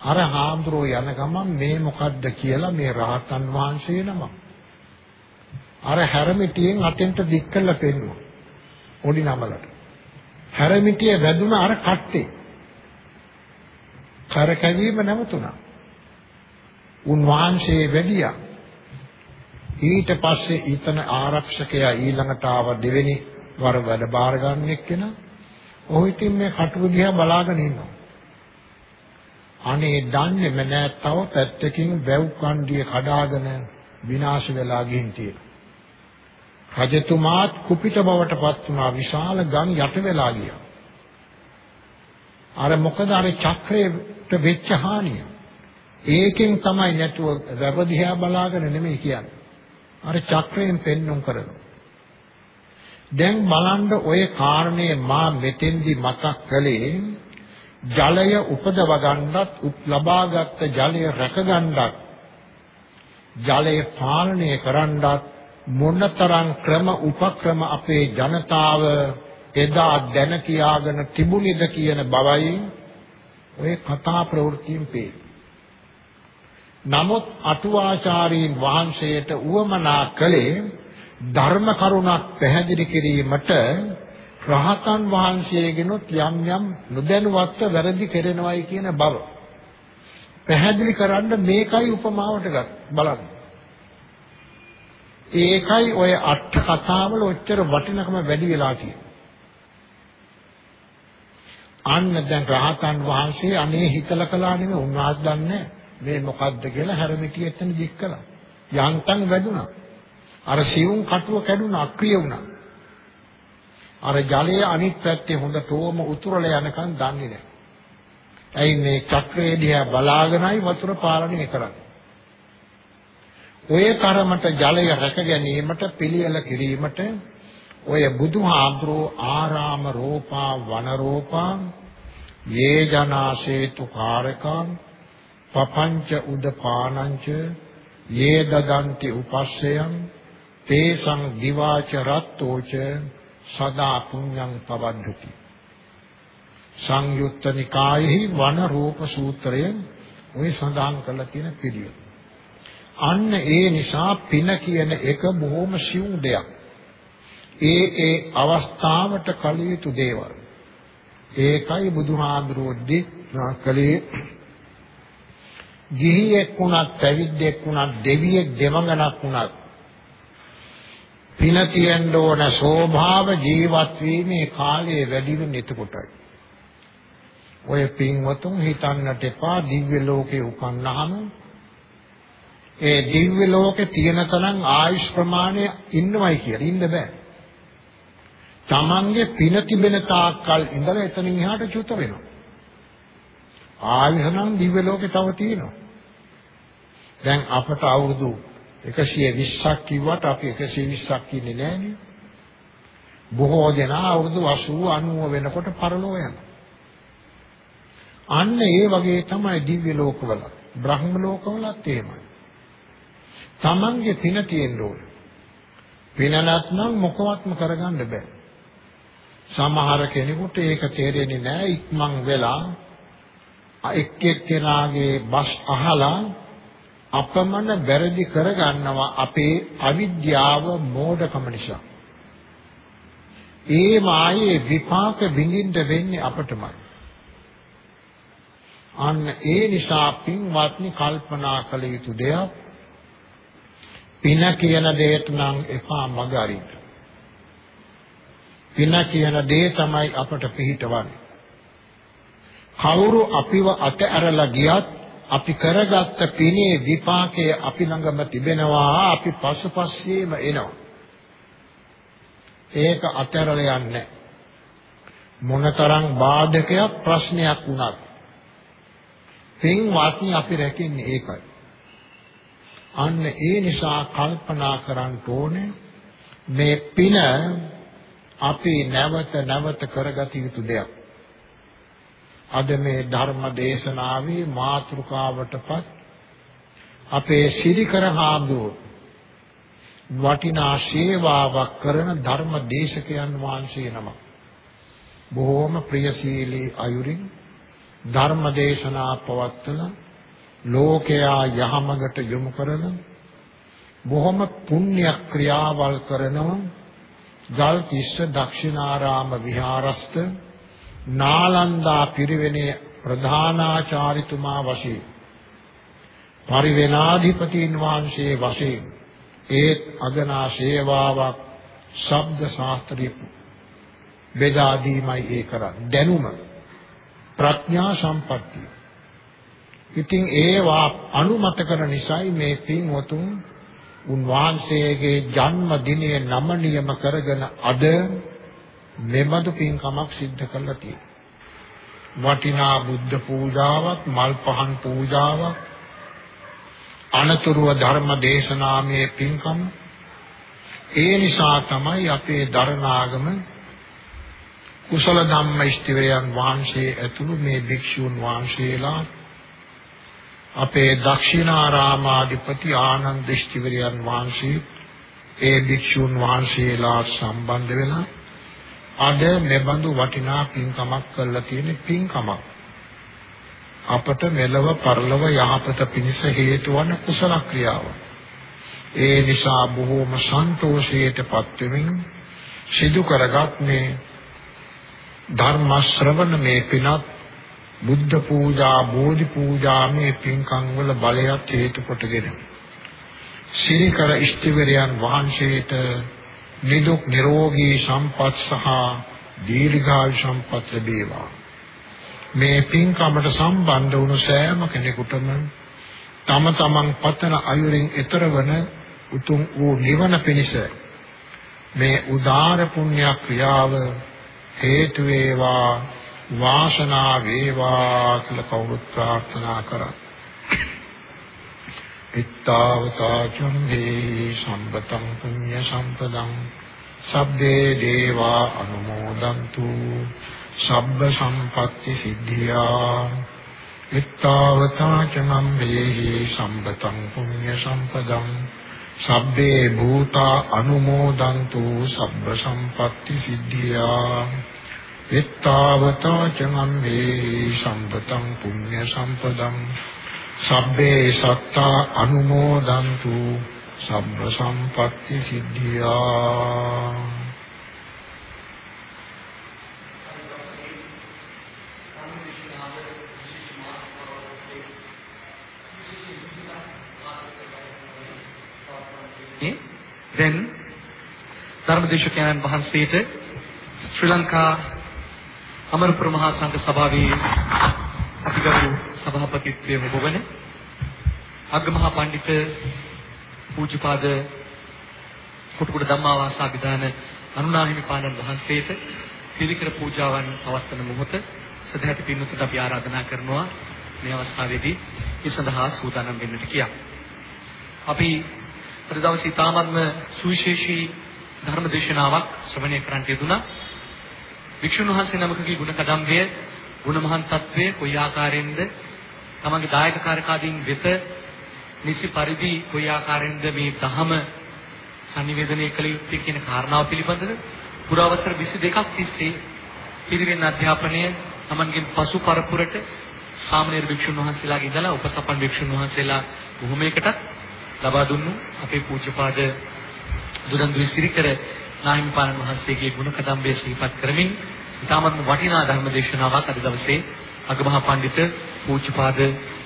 අර හාමුදුරුවෝ යන ගමන් මේ මොකද්ද කියලා මේ රහතන් වහන්සේ නම අර හැරමිටියෙන් අතෙන්ට දික් කළා පෙන්නුවා. පොඩි නමලට. හැරමිටිය වැදුන අර කට්ටේ. කරකැවීම නැවතුණා. උන්වහන්සේ වැඩියා. ඊට පස්සේ ඊතන ආරක්ෂකයා ඊළඟට ආව දෙවෙනි වර වැඩ බාර ගන්න එක්කෙනා. ඔහු ඉතින් මේ කටුව දිහා බලාගෙන ඉන්නවා. අනේ දන්නේම නෑ තව පැත්තකින් වැව් කණ්ඩිය කඩාගෙන විනාශ වෙලා ගින් තියෙනවා. රජතුමාත් කුපිත බවට පත් වුණා විශාල ගම් යට වෙලා ගියා. අර මොකද අර චක්‍රයට වෙච්ච හානිය. ඒකෙන් තමයි නැතුව රැබ දිහා බලාගෙන නෙමෙයි කියන්නේ. අර චක්‍රයෙන් පෙන්눔 කරනවා. දැන් බලන්න ඔය කාරණේ මා මෙතෙන්දි මතක් කළේ ජලය උපදව ගන්නත් ලබාගත් ජලය රැක ගන්නත් ජලය පාලනය කරන්නත් මොනතරම් ක්‍රම උපක්‍රම අපේ ජනතාව එදා දැන කියාගෙන තිබුණේද කියන බවයි ඔය කතා ප්‍රවෘත්තියෙන් පේන්නේ. නමුත් අටුවාචාරීන් වහන්සේට උවමනා කළේ ධර්ම කරුණක් පැහැදිලි කිරීමට රහතන් වහන්සේගෙනුත් යම් යම් නොදැනුවත්ව වැරදි කරනවායි කියන බව. පැහැදිලි කරන්න මේකයි උපමාවට ගත් බලන්න. ඒකයි ඔය අට කතාවල ඔච්චර වටිනකම වැඩි වෙලා තියෙන්නේ. අන්න දැන් රහතන් වහන්සේ අනේ හිතලා කළා නෙමෙයි උන්වහන්සේ දන්නේ මේ මොකද්ද කියලා හැරමිටිය එතන දික් කළා. යන්තම් වැදුනා. අර සිවුම් කටුව කැඩුනා අක්‍රිය වුණා. අර ජලයේ අනිත් පැත්තේ හොඳටම උතුරලා යනකම් දන්නේ නැහැ. ඇයි මේ චක්‍රයේ දිහා බලාගෙනයි වතුර පාලනය කරන්නේ. ඔය තරමට ජලය රැක ගැනීමට පිළියෙල කිරීමට ඔය බුදුහාඳුරෝ ආරාම රෝපා වන රෝපා යේ ජනාසේතු කාරකං පපංච උදපානංච යේ දදන්ති උපස්සයන් තේසං දිවාච රත්තෝච සදා පුඤ්ඤං පවද්දති සංයුත්ත නිකායෙහි වන රූප සූත්‍රයෙන් ওই සඳහන් කරලා තියෙන පිළිවෙල. අන්න ඒ නිසා පින කියන එක බොහොම සිවුම් දෙයක්. ඒ ඒ අවස්ථාවට කළ යුතු දේවල්. ඒකයි බුදුහාඳුරෝද්දී කලේ ගිහියෙක් වුණත් පැවිද්දෙක් වුණත් දෙවියෙක් දෙමඟනක් වුණත් පින තියෙන්න ඕන ස්වභාව ජීවත් වීමේ කාලය වැඩි වෙන එතකොටයි. ඔය පින්වතුන් හිතන්නට එපා දිව්‍ය ලෝකේ උපන්නාම ඒ දිව්‍ය ලෝකේ තියෙන තරම් ආයුෂ් ප්‍රමාණය ඉන්නවයි කියලා ඉන්න බෑ. Tamange පින තිබෙන තාක්කල් ඉඳලා එතනින් එහාට චුත වෙනවා. ආයුෂ නම් දිව්‍ය ලෝකේ තව තියෙනවා. දැන් අපට අවුරුදු 120ක් කිව්වට අපි 120ක් කියන්නේ නෑනේ. බොහෝ දෙනා අවුරුදු 80 90 වෙනකොට පරලෝ යනවා. අන්න ඒ වගේ තමයි දිව්‍ය ලෝකවල. බ්‍රහ්ම ලෝකවලත් එහෙමයි. Tamange පින තියෙන්න ඕන. පින නැත්නම් මොකවත්ම කරගන්න බෑ. සමහර කෙනෙකුට ඒක තේරෙන්නේ නැහැ ඉක්මන් වෙලා එක් එක්කෙනාගේ බස් අහලා අපමණ වැරදි කරගන්නවා අපේ අවිද්‍යාව මෝඩකම නිසා. ඒ මායේ විපාක විඳින්න වෙන්නේ අපටමයි. අන්න ඒ නිසා පින්වත්නි කල්පනා කළ යුතු දෙයක් පින කියන දෙයට නම් එපා මග අරින්න. පින කියන දේ තමයි අපට පිහිටවන්නේ. කවුරු අපිව අතහැරලා ගියත් අපි කරගත්ත පිනේ විපාකය අපි ළඟම තිබෙනවා අපි පසුපස්සේම එනවා. ඒක අතහැරලා යන්නේ මොනතරම් බාධකයක් ප්‍රශ්නයක් වුණත් පින්වත්නි අපි රැකෙන්නේ ඒකයි. අන්න ඒ නිසා කල්පනා කරන්න ඕනේ මේ පින අපි නැවත නැවත කරගත යුතු දෙයක්. අද මේ ධර්ම දේශනාවේ මාතෘකාවටපත් අපේ සිරිකර හාමුදුරුවෝ වටිනා සේවාවක් කරන ධර්ම දේශකයන් වහන්සේ නමක්. බොහෝම ප්‍රියශීලී අයුරින් ධර්ම දේශනා පවත්වන ලෝකයා යහමඟට යොමු කරන බොහොම පුණ්‍ය ක්‍රියාවල් කරනවා ගල්කිස්ස දක්ෂිනාරාම විහාරස්ත නාලන්දා පිරිවෙනේ ප්‍රධානාචාරිතුමා වශයෙන් පරිවෙනාධිපතීන් වහන්සේ වශයෙන් ඒත් අගනා සේවාවක් ශබ්ද ශාස්ත්‍රීය බෙදා දීමයි ඒ කරන්නේ. දැනුම ප්‍රඥා සම්පත්තිය. ඉතින් ඒවා අනුමත කරන නිසායි මේ පින්වතුන් උන්වහන්සේගේ ජන්ම දිනය නම නියම කරගෙන අද මෙබඳු පින්කමක් සිද්ධ කළා තියෙනවා. වටිනා බුද්ධ පූජාවක්, මල් පහන් පූජාවක්, අනතුරුව ධර්ම දේශනාමය පින්කම. ඒ නිසා තමයි අපේ දරණාගම කුසල ධම්ම ඉෂ්ටිවරයන් වහන්සේ ඇතුළු මේ භික්ෂුන් වහන්සේලා අපේ දක්ෂිනාරාමාධිපති ආනන්ද ඉෂ්ටිවරයන් වහන්සේ ඒ භික්ෂුන් වහන්සේලා සම්බන්ධ වෙලා අද මෙබඳු වටිනා පින්කමක් කරලා තියෙන පින්කමක් අපට මෙලව පරලව යහපත පිණිස හේතු වන කුසල ක්‍රියාව. ඒ නිසා බොහෝම සන්තෝෂයටපත් වෙමින් සිදු කරගත් මේ ධර්ම ශ්‍රවණ මේ පිනත් බුද්ධ පූජා බෝධි පූජා මේ පින්කම් වල බලයත් හේතු කොටගෙන සිරිකර ඉෂ්ටිවරයන් වහන්සේට නිදුක් නිරෝගී සම්පත් සහ දීර්ඝායු සම්පත් ලැබේවා. මේ පින්කමට සම්බන්ධ වුණු සෑම කෙනෙකුටම තම තමන් පතන අයුරින් ඈතර වන උතුම් වූ නිවන පිණිස මේ උදාර පුණ්‍ය ක්‍රියාව හේතු වේවා. වාසනා වේවා කියලා කවුරුත් ප්‍රාර්ථනා කරා. ittavata චම්හේ සම්පතං පුඤ්ඤ සම්පදං. සබ්බේ දේවා අනුමෝදන්තු. සබ්බ සම්පatti සිද්ධියා. ittavata චම්හේ සම්පතං පුඤ්ඤ සම්පදං. සබ්බේ භූතා අනුමෝදන්තු. සබ්බ සම්පatti සිද්ධියා. එත්තාවතා චමම්මේ සම්පතං පුඤ්ඤ සම්පදං සබ්බේ සත්තා අනුමෝදන්තු සබ්බ සම්පatti සිද්ධියා. දැන් ධර්මදේශකයන්න් වහන්සේට ශ්‍රී ලංකා අමරපුර මහා සංඝ සභාවේ අතිගරු සභාපතිත්වයේ ඔබවන අග්ගමහා පඬිත පූජ්‍යපාද කොටුකුඩ ධම්මාවාසා විදාන අනුනාහිමි පාණන් වහන්සේට පිළිකර පූජාවන් පවත්වන මොහොත සදැහැති පින්වතුන්ට අපි ආරාධනා කරනවා මේ අවස්ථාවේදී ඒ සඳහා සූදානම් වෙන්නට කියා. අපි අද දවසේ තාමත්ම සුවිශේෂී ධර්ම දේශනාවක් ශ්‍රවණය කරන්නට යෙදුණා. වික්ෂුන් වහන්සේ නමකගේ ගුණ කදම්බය ගුණ මහන් තත්වයේ කොයි ආකාරයෙන්ද තමන්ගේ දායක කාර්යකාදීන් වෙත නිසි පරිදි කොයි ආකාරයෙන්ද මේ ධහම sannivedanaya කළ යුත්තේ කියන කාරණාව පිළිබඳව පුරවසර 22ක් තිස්සේ පිළිවෙන් අධ්‍යාපනය තමන්ගෙන් පසු පරපුරට සාමණේර භික්ෂුන් වහන්සේලාගේ ඉඳලා උපසපන් භික්ෂුන් වහන්සේලා බොහොමයකටත් ලබා දුන්නු අපේ පූජ්‍යපාද දුරන්දුයි සිරිකර නාහිමිපාණන් වහන්සේගේ ගුණ කදම්බය සිහිපත් කරමින් ඉතාමත් වටිනා ධර්ම දේශනාවක් අද දවසේ අගමහා පඬිත පූජ්‍යපාද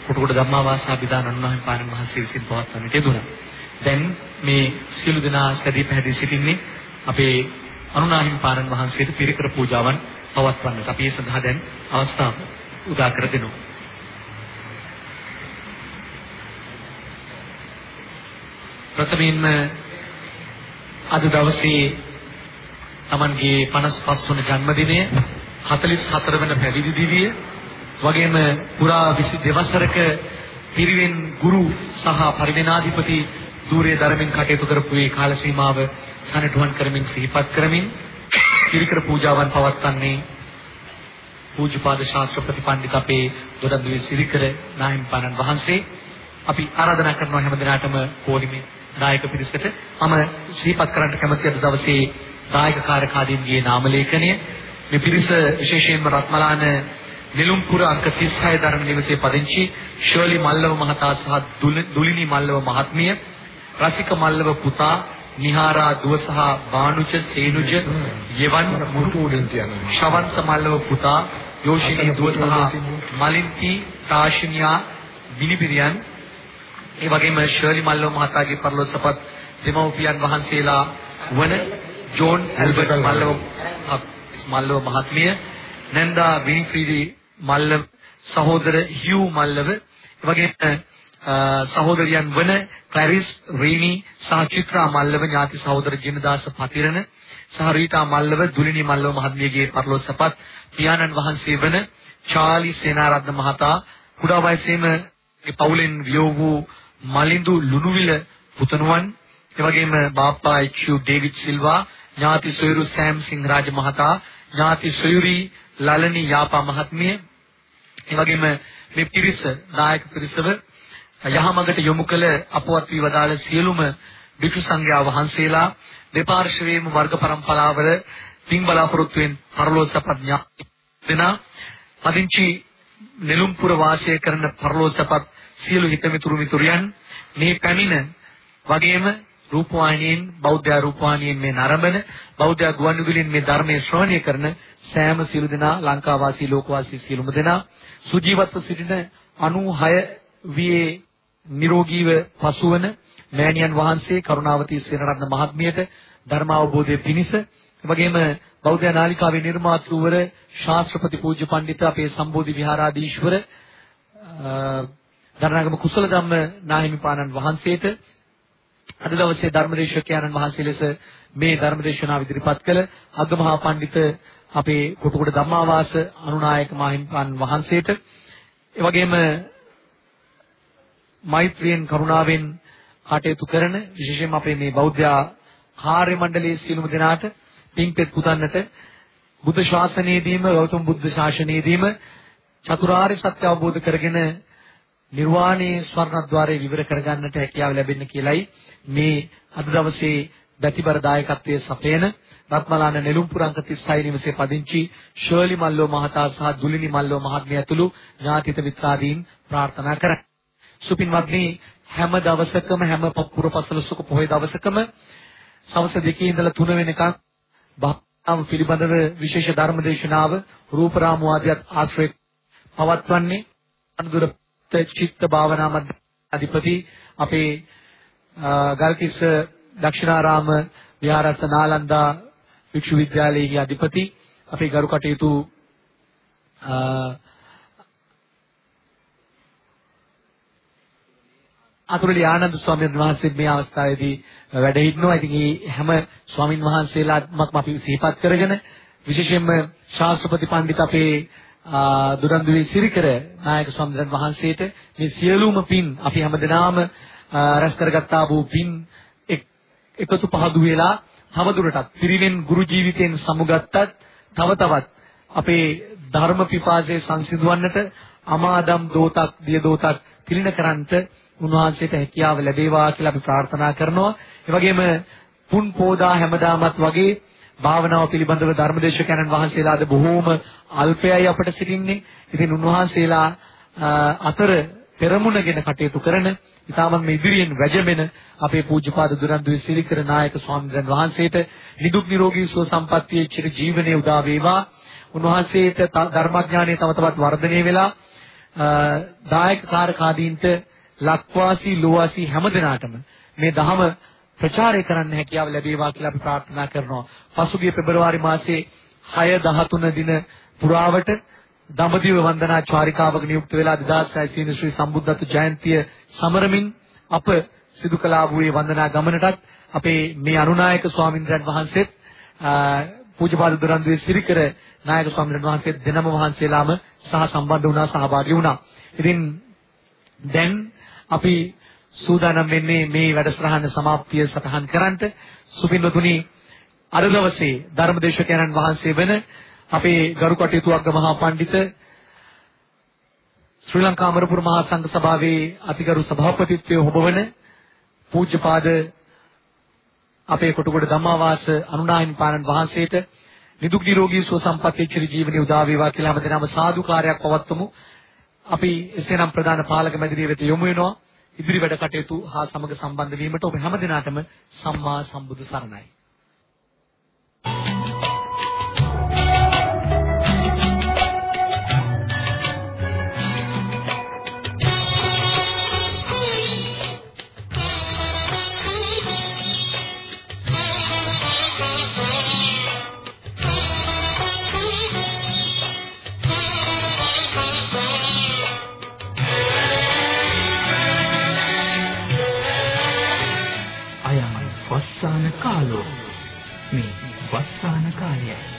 කොටුකොඩ ධම්මාවාසා විදාන අනුනාහිමිපාණන් වහන්සේ විසින් පවත්වන්නට යෙදුණා. දැන් මේ සියලු දෙනා සැදී පැහැදී සිටින්නේ අපේ අනුනාහිමිපාණන් වහන්සේට පිරිකර පූජාවන් පවත්වන්නට. අපි ඒ සඳහා දැන් අවස්ථාව උදා කර දෙනවා. ප්‍රථමයෙන්ම අද දවසේ Tamanගේ 55 වන ජන්මදිනය 44 වන පැවිදි දිවිය. වගේම පුරා 22 වසරක පිරිවෙන් ගුරු සහ පරිවෙනාධිපති ධූරයේ ධර්මෙන් කටයුතු කරපු මේ කාල සීමාව සනටුවන් කරමින් සිහිපත් කරමින් පිරිකර පූජාවන් පවත්වන්නේ පූජ්‍යපාද ශාස්ත්‍රපති පඬිත් අපේ දොඩන්දුවේ සිරිකර නාහිම්පාණන් වහන්සේ. අපි ආරාධනා කරනවා හැම දිනාටම පොලිමේ දායක පිරිසට මම ශ්‍රීපත් කරන්න කැමති අද දවසේ දායක කාර්යකාරීන්ගේ නාම ලේඛනය මේ පිරිස විශේෂයෙන්ම රත්මලාන නිලුම්පුර අංක 36 දරන නිවසේ පදිංචි ෂර්ලි මල්ලව මහතා සහ දුලිනි මල්ලව මහත්මිය රසික මල්ලව පුතා නිහාරා දුව සහ බානුජ සේනුජ යෙවන් මුටු උඩින් තියනවා. ශවන්ත මල්ලව පුතා යෝෂිනී දුව සහ මලින්ති තාෂිනියා විනිපිරියන් ඒ වගේම ෂර්ලි මල්ලව මහතාගේ පරලෝසපත් දෙමව්පියන් වහන්සේලා වන ජෝන් ඇල්බර්ට් මල්ලව මල්ලව මහත්මිය නැන්දා විනිෆ්‍රීඩි මල්ලව සහෝදර හියු මල්ලව එවැගේම සහෝදරියන් වන ක්ලැරිස් රේනි සහ චිත්‍රා මල්ලව ඥාති සහෝදර ජිනදාස පතිරණ සහ රීටා මල්ලව දුලිනි මල්ලව මහත්මියගේ පරලෝසපත් පියාණන් වහන්සේ වන චාලි සේනාරත්න මහතා කුඩා වයසේම ඒ පවුලෙන් වියෝ වූ මලින්දු ලුණුවිල පුතණුවන් එවැගේම බාප්පා එච්.යු. ඩේවිඩ් සිල්වා ඥාති සොයුරු සෑම් සිං රාජ මහතා ඥාති සොයුරි ලලනි යාපා මහත්මිය එවැගේම මේ පිරිස නායක පිරිසව යහමඟට යොමු කළ අපවත් වී වදාළ සියලුම භික්ෂු සංඝයා වහන්සේලා දෙපාර්ශ්වයේම වර්ග પરම්පරාවල පින් බලාපොරොත්තුෙන් පරලෝසපත් දෙනා පදිංචි නෙළුම්පුර වාසය කරන පරලෝසපත් සියලු හිතමිතුරු මිතුරියන් මේ පැමිණ වගේම රූපවාහිනියෙන් බෞද්ධ රූපවාහිනියෙන් මේ නරඹන බෞද්ධ ගුවන්විදුලියෙන් මේ ධර්මයේ ශ්‍රවණය කරන සෑම සියලු දෙනා ලංකාවාසී ලෝකවාසී සියලුම දෙනා සුජීවත්ව සිටින 96 වියේ නිරෝගීව පසුවන මෑණියන් වහන්සේ කරුණාවතී සේනරත්න මහත්මියට ධර්ම අවබෝධයේ පිණිස එවැගේම බෞද්ධ නාලිකාවේ නිර්මාතෘවර ශාස්ත්‍රපති පූජ්‍ය පඬිත අපේ සම්බෝධි විහාරාධීශවර දරණගම කුසල ධම්ම නාහිමිපාණන් වහන්සේට අද දවසේ ධර්මදේශකයන්න් වහන්සේ ලෙස මේ ධර්මදේශනාව ඉදිරිපත් කළ අග්ගමහා පඬිත අපේ කොටුකොට ධම්මාවාස අනුනායක මාහිම්පාන් වහන්සේට එවැගේම මෛත්‍රියෙන් කරුණාවෙන් කටයුතු කරන විශේෂයෙන්ම අපේ මේ බෞද්ධ කාර්ය මණ්ඩලයේ සියලුම දෙනාට පින්පෙත් පුදන්නට බුද්ධ ශාසනයේදීම ගෞතම බුද්ධ ශාසනයේදීම චතුරාර්ය සත්‍ය අවබෝධ කරගෙන නිර්වාණයේ ස්වර්ණද්වාරයේ විවර කරගන්නට හැකියාව ලැබෙන්න කියලයි මේ අද දවසේ බැතිබර දායකත්වයේ සපයන රත්මලාන නෙළුම්පුර අංක 36 නිවසේ පදිංචි ෂර්ලි මල්ලෝ මහතා සහ දුලිනි මල්ලෝ මහත්මිය ඇතුළු ඥාතිත විත්‍රාදීන් ප්‍රාර්ථනා කරා. සුපින්වත්නි හැම දවසකම හැම පුරපසළොස්වක පොහොය දවසකම සවස් දෙකේ ඉඳලා 3 වෙනකන් භාවනාව පිළිබඳව විශේෂ ධර්ම දේශනාව රූපරාමු ආදියත් ආශ්‍රය පවත්වන්නේ අනුදුර චිත්ත භාවනා මධ්‍ය අධිපති අපේ ගල්කිස්ස දක්ෂිනාරාම විහාරස්ත නාලන්දා වික්ෂු විද්‍යාලයේ අධිපති අපේ ගරු කටයුතු අතුරුලි ආනන්ද ස්වාමීන් වහන්සේ මේ අවස්ථාවේදී වැඩ හිටනවා. ඉතින් මේ හැම ස්වාමින් වහන්සේලාත්මත් අපි සිහිපත් කරගෙන විශේෂයෙන්ම ශාස්ත්‍රපති පඬිත් අපේ දුරන්දුවේ සිරිකර නායක ස්වාමීන් වහන්සේට මේ සියලුම පින් අපි හැමදෙනාම රැස් කරගත්තා වූ පින් එකතු පහදු වෙලා තවදුරටත් පිරිවෙන් ගුරු ජීවිතයෙන් සමුගත්තත් තව තවත් අපේ ධර්ම පිපාසයේ සංසිඳවන්නට අමාදම් දෝතක් දිය දෝතක් තිලින කරන්ට උන්වහන්සේට හැකියාව ලැබේවා කියලා අපි ප්‍රාර්ථනා කරනවා. ඒ වගේම පුන් පෝදා හැමදාමත් වගේ භාවනාව පිළිබඳව ධර්මදේශකයන්න් වහන්සේලාද බොහෝම අල්පයයි අපට සිටින්නේ. ඉතින් උන්වහන්සේලා අතර පෙරමුණගෙන කටයුතු කරන ඉතාමත් මේ ඉදිරියෙන් වැජඹෙන අපේ පූජ්‍යපාද දුරන්දුවේ සිරිකර නායක ස්වාමීන් වහන්සේට නිදුක් නිරෝගී සුව සම්පන්නියේ චිර ජීවනයේ උදා වේවා. උන්වහන්සේට ධර්මඥානය තව තවත් වර්ධනය වෙලා දායක කාර්කාදීන්ට ලක්වාසී ලෝවාසී හැමදෙනාටම මේ ධහම ප්‍රචාරය කරන්න හැකියාව ලැබේවා කියලා අපි ප්‍රාර්ථනා කරනවා. පසුගිය පෙබරවාරි මාසයේ 6 13 දින පුරාවට දඹදිව වන්දනා චාරිකාවක නියුක්ත වෙලා 2600 ශ්‍රී සම්බුද්ධත්ව ජයන්තිය සමරමින් අප සිදු කළා වූ වන්දනා ගමනටත් අපේ මේ අනුනායක ස්වාමින්ද්‍රයන් වහන්සේත් පූජ්‍යපාද දරන්දුවේ සිරිකර නායක ස්වාමීන් වහන්සේ දෙනම වහන්සේලාම සහ සම්බන්ධ වුණා සහභාගී වුණා. ඉතින් දැන් අපි සූදානම් වෙන්නේ මේ වැඩසටහන સમાප්තිය සටහන් කරන්නට සුපින්වතුනි අද දවසේ ධර්මදේශකයන්න් වහන්සේ වෙන අපේ ගරු කටයුතු අග්ග මහා පඬිත ශ්‍රී ලංකා අමරපුර මහා සංඝ සභාවේ අතිගරු සභාපතිත්වයේ හොබවන පූජ්‍යපාද අපේ කොටුගොඩ ධම්මාවාස අනුනාහිමි පාණන් වහන්සේට නිදුක් නිරෝගී සුව සම්පත් චිර ජීවනයේ උදා වේවා කියලා හැමදෙනාම සාදුකාරයක් පවත්වමු. අපි එසේනම් ප්‍රධාන පාලක මැදිරිය වෙත යොමු වෙනවා. ඉදිරි වැඩ කටයුතු හා සමග සම්බන්ධ වීමට ඔබ හැමදෙනාටම සම්මා සම්බුදු සරණයි. වස්සාන කාලයයි.